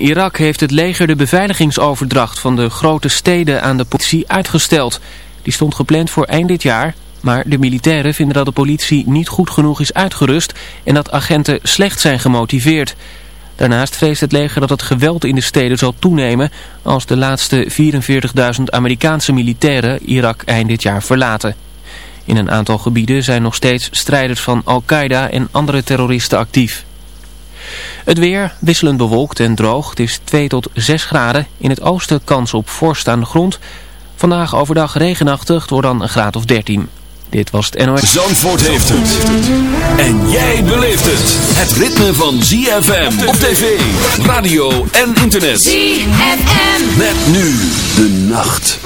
Irak heeft het leger de beveiligingsoverdracht van de grote steden aan de politie uitgesteld. Die stond gepland voor eind dit jaar, maar de militairen vinden dat de politie niet goed genoeg is uitgerust en dat agenten slecht zijn gemotiveerd. Daarnaast vreest het leger dat het geweld in de steden zal toenemen als de laatste 44.000 Amerikaanse militairen Irak eind dit jaar verlaten. In een aantal gebieden zijn nog steeds strijders van Al-Qaeda en andere terroristen actief. Het weer wisselend bewolkt en droog. Het is 2 tot 6 graden. In het oosten kans op vorst aan de grond. Vandaag overdag regenachtig, door dan een graad of 13. Dit was het NOS. Zandvoort heeft het. En jij beleeft het. Het ritme van ZFM op tv, radio en internet. ZFM. Met nu de nacht.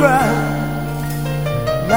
ground.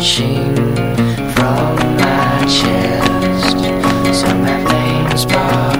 reaching from my chest. So my veins pop.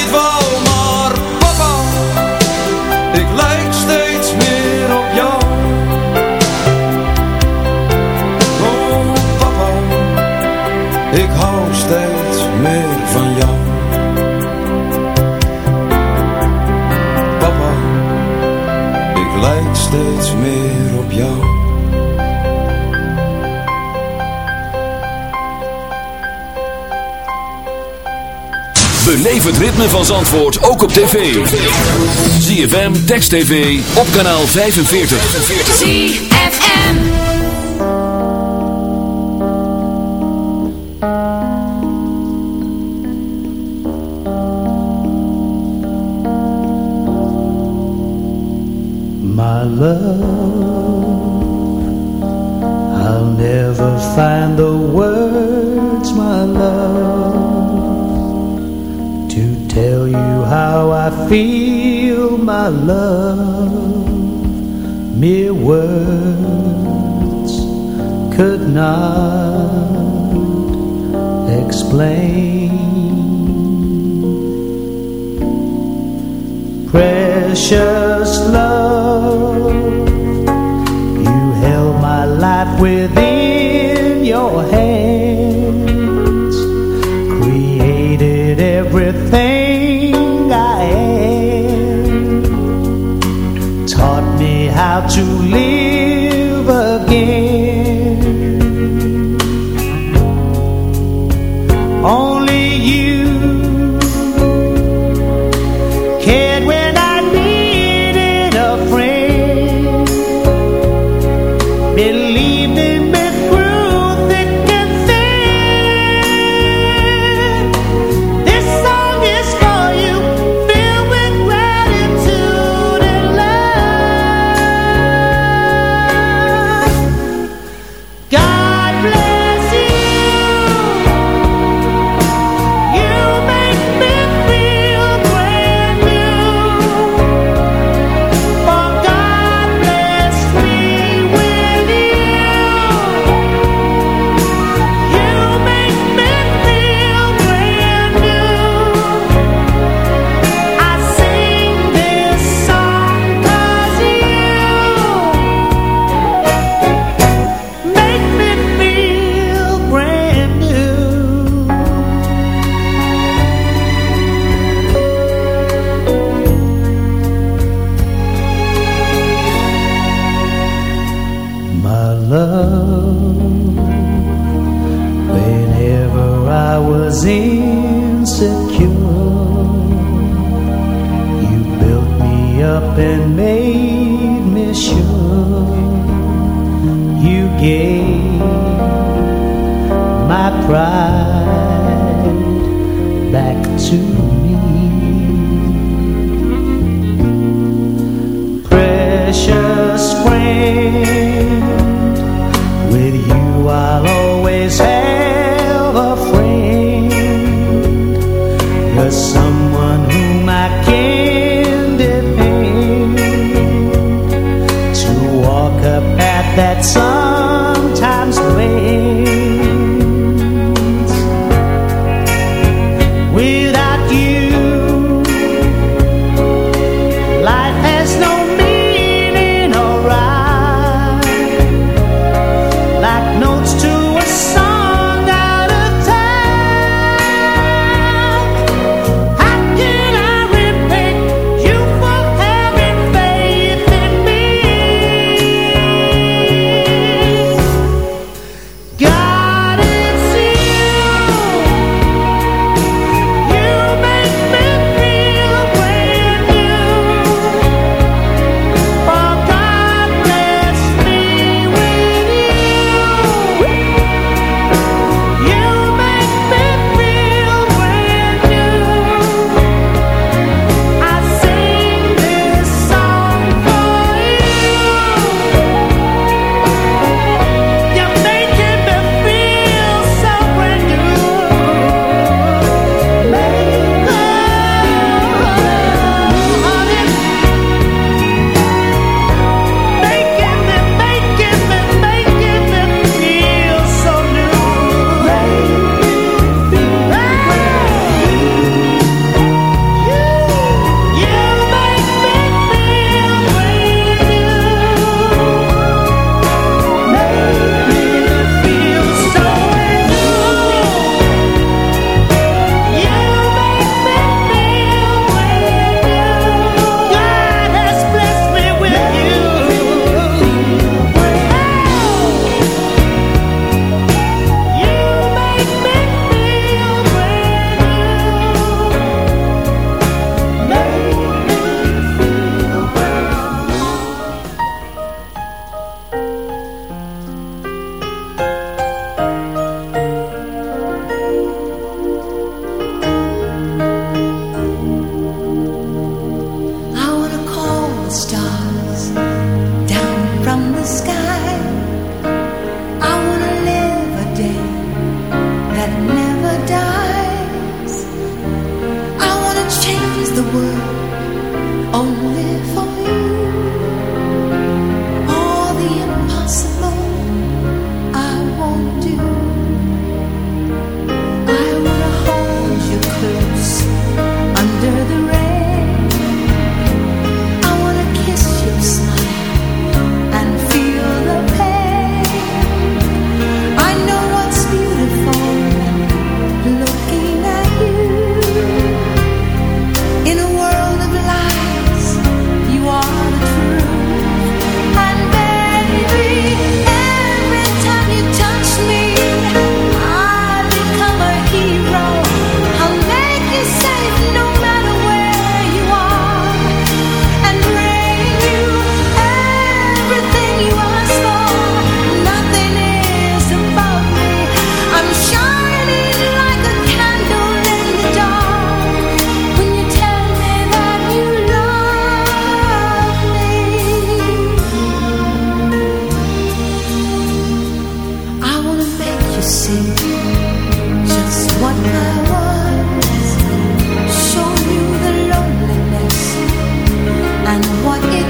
Beleef het ritme van Zandvoort ook op tv. ZFM, Text TV, op kanaal 45. ZFM. My love, I'll never find the words, my love, tell you how I feel, my love. Mere words could not explain. Precious love, you held my life within your hands, and what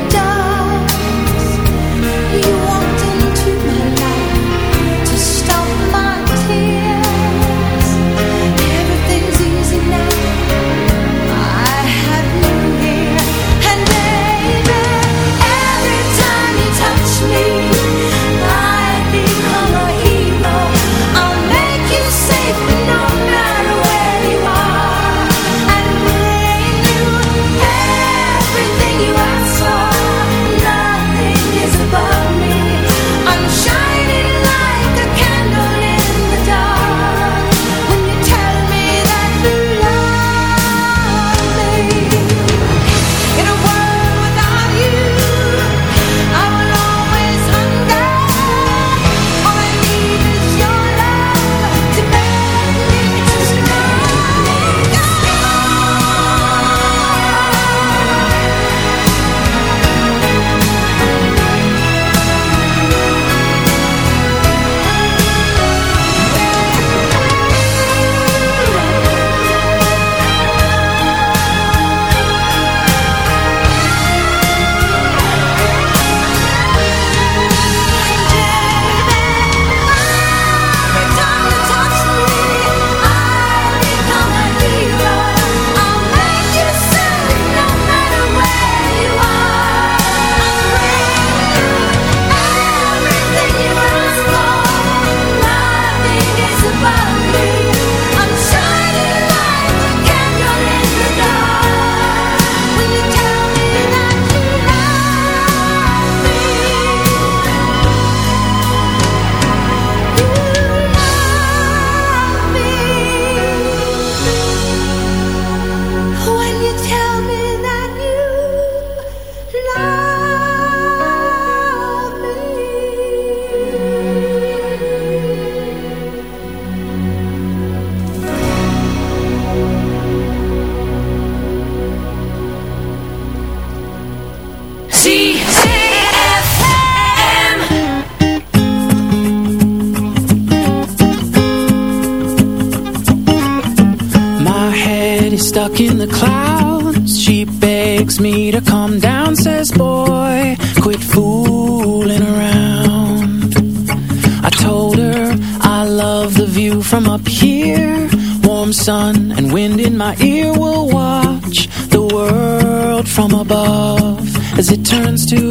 as it turns to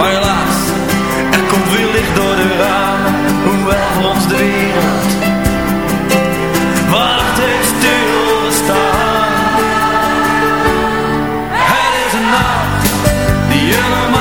Maar helaas, er komt weer licht door de ramen, hoewel voor ons de wereld wacht heeft stilgestaan. Het is een nacht die je normaal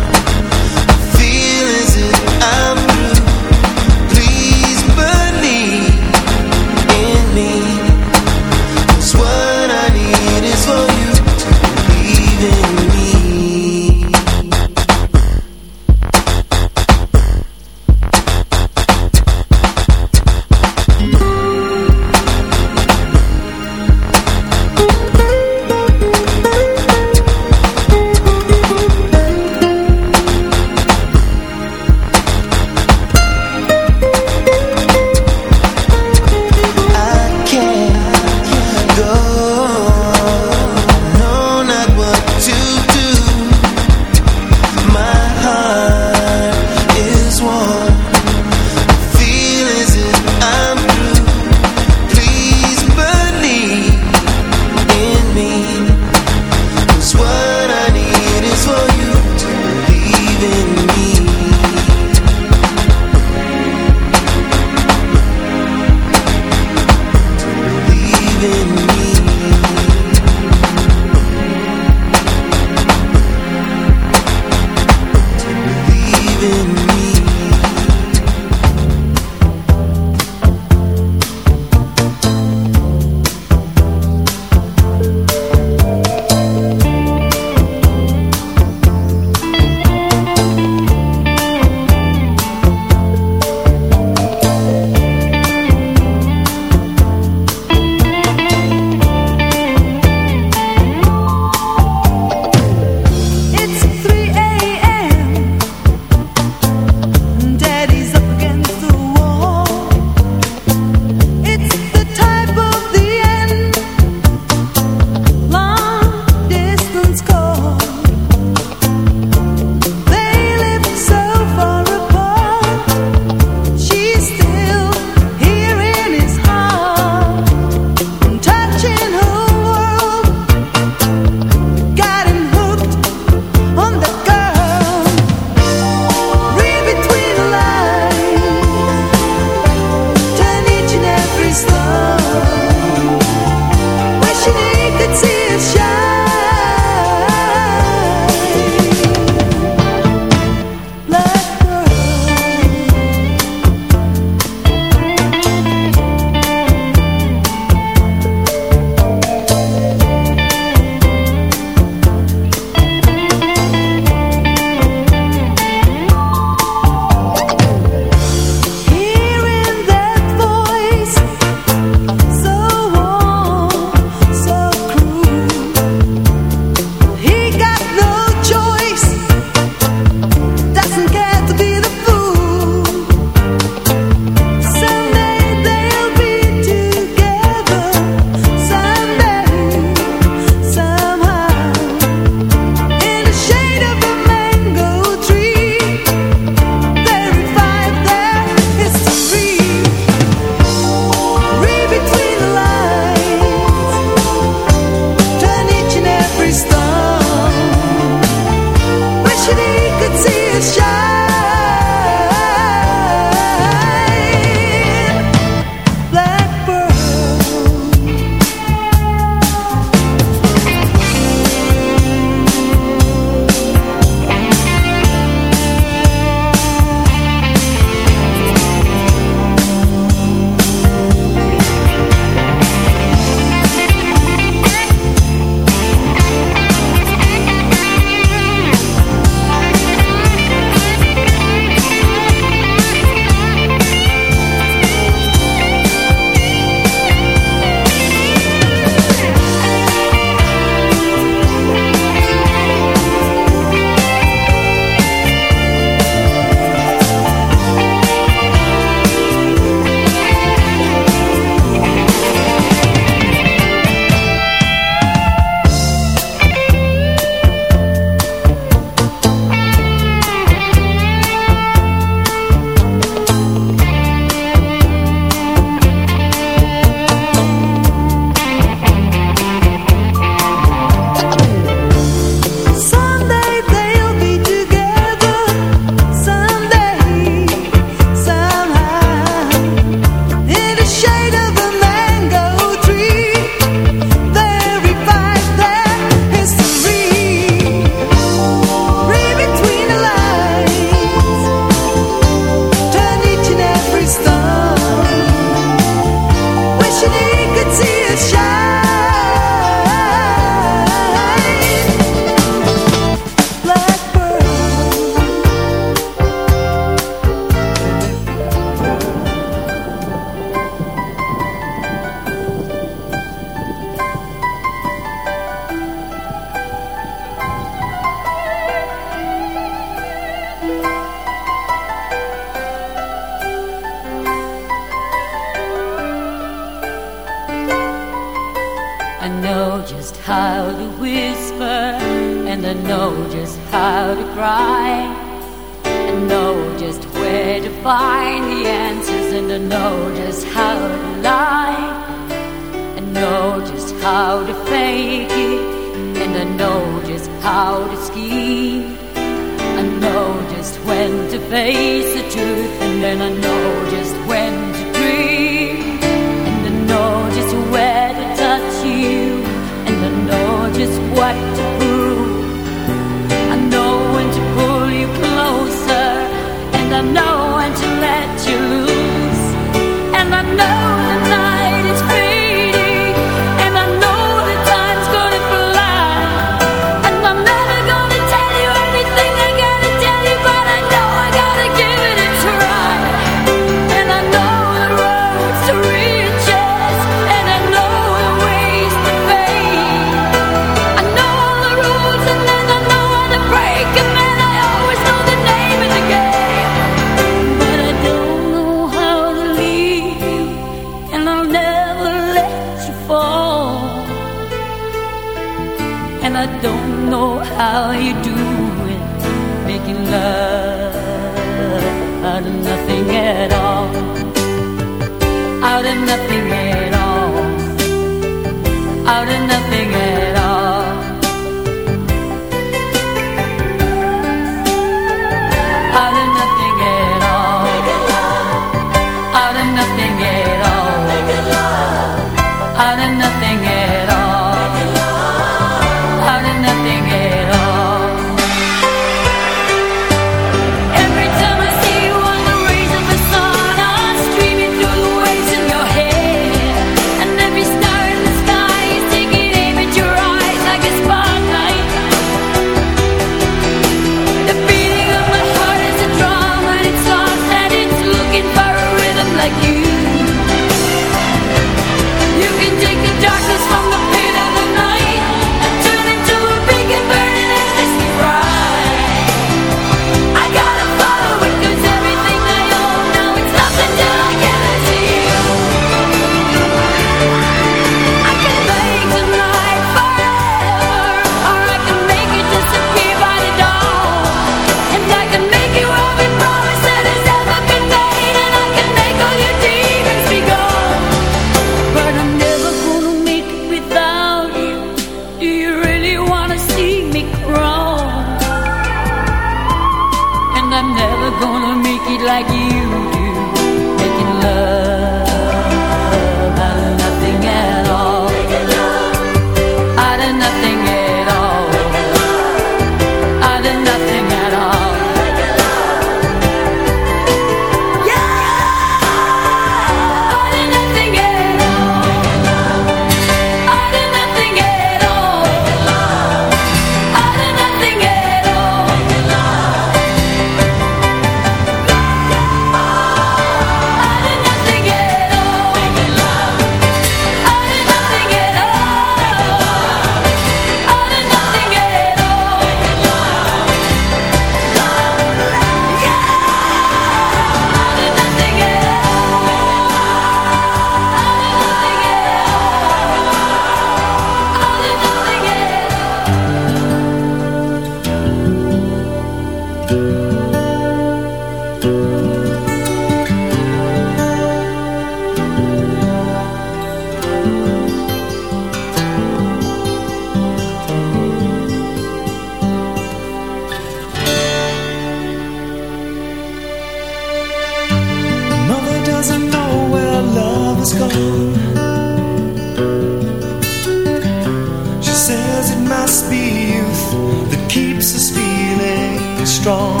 keeps us feeling strong.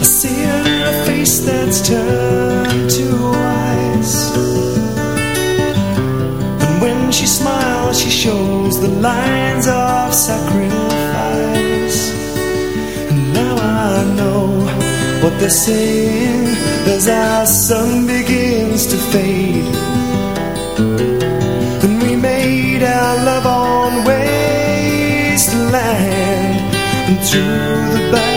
I see in a face that's turned to ice And when she smiles she shows the lines of sacrifice. And now I know what they're saying. As our sun begins to fade. to the back.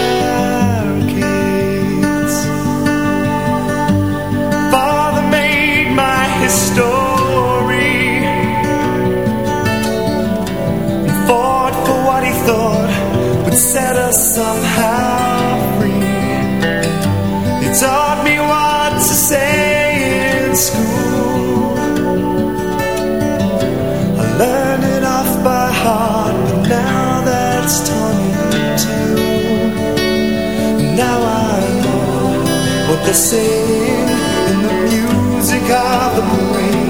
the same in the music of the brain.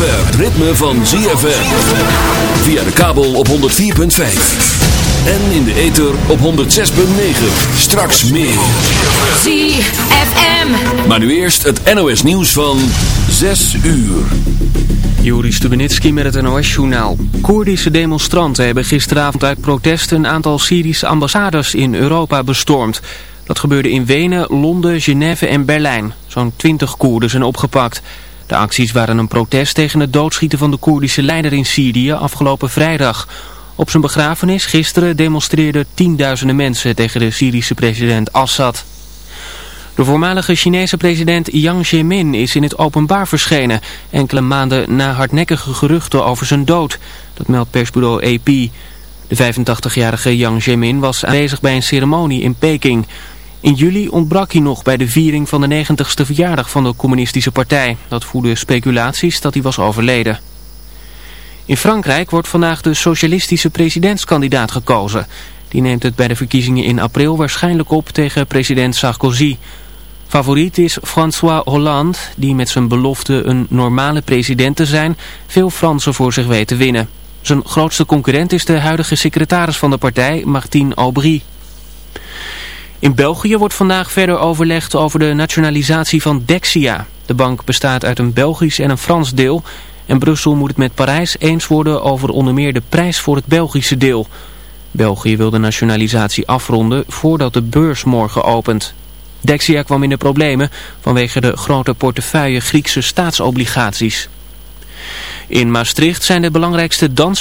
Zover het ritme van ZFM. Via de kabel op 104.5. En in de ether op 106.9. Straks meer. ZFM. Maar nu eerst het NOS nieuws van 6 uur. Joris Stubenitski met het NOS-journaal. Koerdische demonstranten hebben gisteravond uit protest een aantal Syrische ambassades in Europa bestormd. Dat gebeurde in Wenen, Londen, Genève en Berlijn. Zo'n 20 Koerden zijn opgepakt. De acties waren een protest tegen het doodschieten van de Koerdische leider in Syrië afgelopen vrijdag. Op zijn begrafenis gisteren demonstreerden tienduizenden mensen tegen de Syrische president Assad. De voormalige Chinese president Jiang Zemin is in het openbaar verschenen, enkele maanden na hardnekkige geruchten over zijn dood. Dat meldt persbureau AP. De 85-jarige Jiang Zemin was aanwezig bij een ceremonie in Peking. In juli ontbrak hij nog bij de viering van de 90ste verjaardag van de communistische partij. Dat voerde speculaties dat hij was overleden. In Frankrijk wordt vandaag de socialistische presidentskandidaat gekozen. Die neemt het bij de verkiezingen in april waarschijnlijk op tegen president Sarkozy. Favoriet is François Hollande, die met zijn belofte een normale president te zijn veel Fransen voor zich weet te winnen. Zijn grootste concurrent is de huidige secretaris van de partij, Martine Aubry. In België wordt vandaag verder overlegd over de nationalisatie van Dexia. De bank bestaat uit een Belgisch en een Frans deel. En Brussel moet het met Parijs eens worden over onder meer de prijs voor het Belgische deel. België wil de nationalisatie afronden voordat de beurs morgen opent. Dexia kwam in de problemen vanwege de grote portefeuille Griekse staatsobligaties. In Maastricht zijn de belangrijkste dans